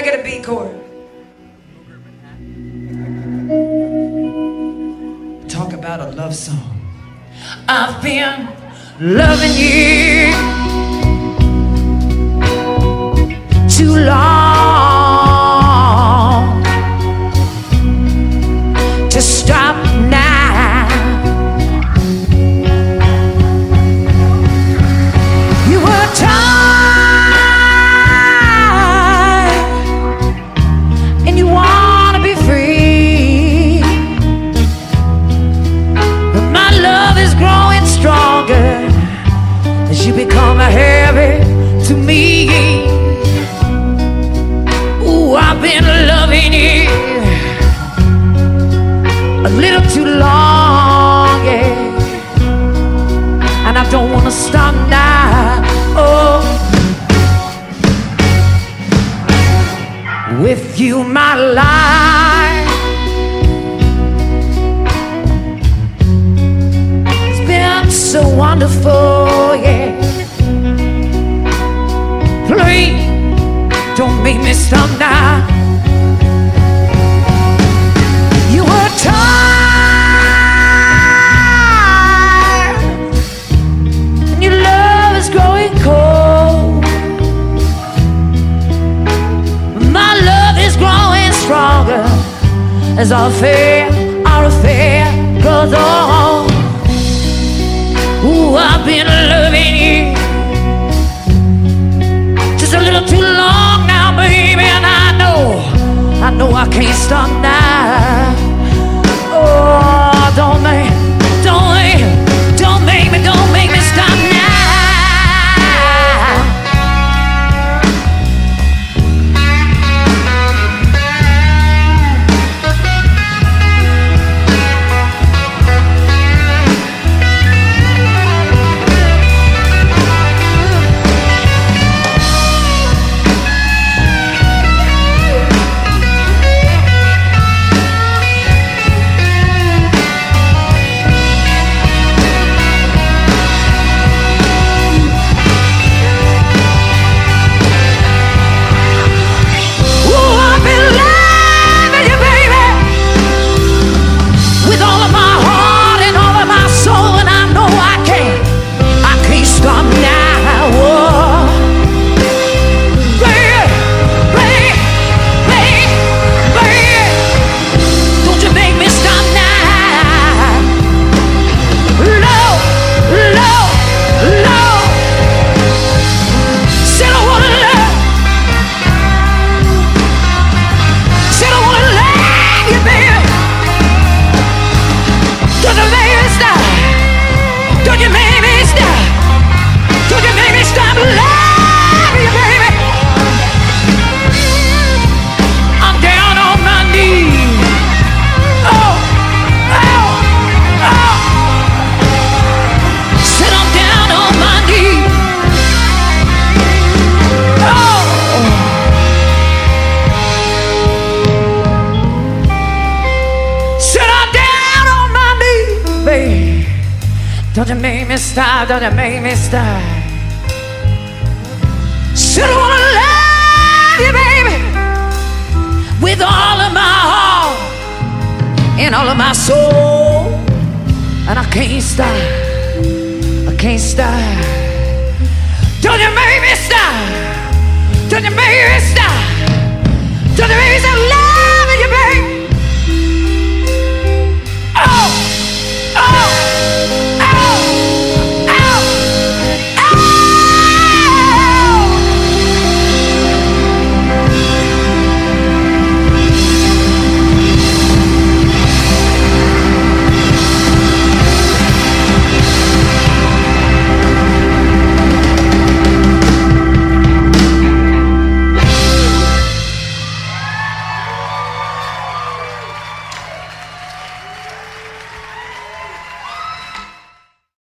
I get a B chord? Talk about a love song. I've been loving you too long you become a habit to me. Ooh, I've been loving you a little too long, yeah. And I don't wanna stop now. Oh, with you, my life. It's been so wonderful, make me stop now. You were tired, and your love is growing cold. My love is growing stronger as our affair, our affair I can't stop now. Don't you make me stop, don't you make me stop. I wanna love you, baby, with all of my heart and all of my soul. And I can't stop, I can't stop. Don't you make me stop, don't you make me stop.